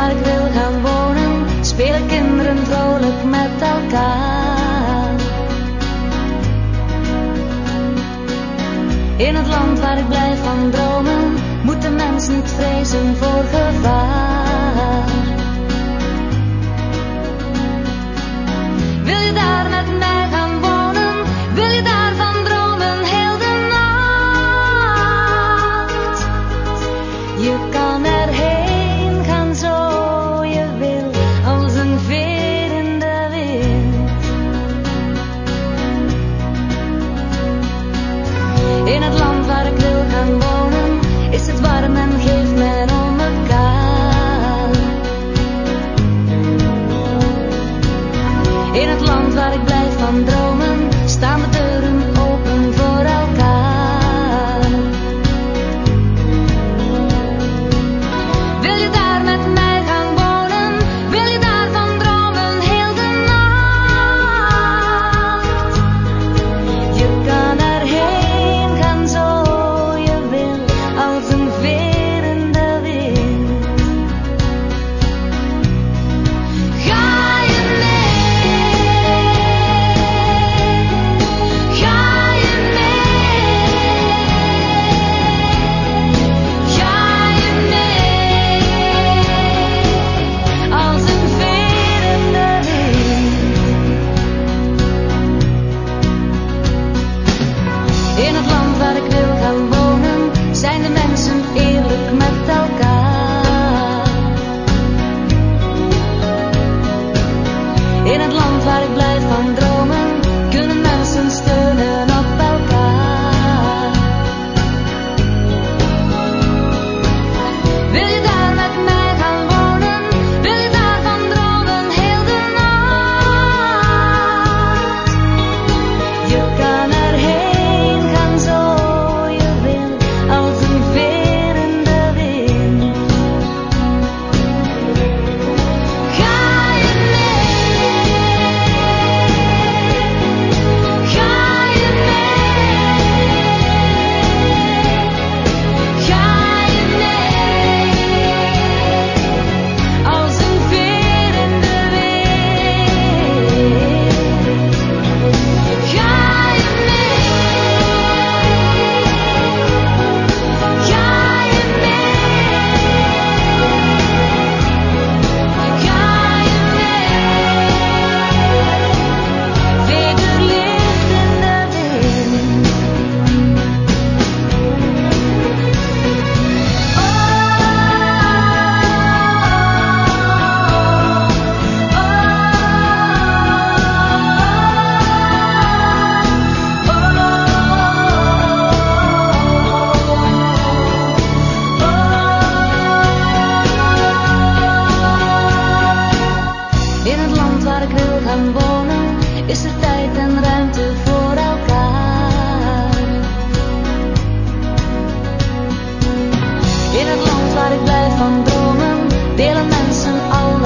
waar ik wil gaan wonen, spelen kinderen vrolijk met elkaar. In het land waar ik blijf van dromen, moeten mensen niet vrezen voor gevaar.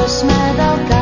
Christmas God.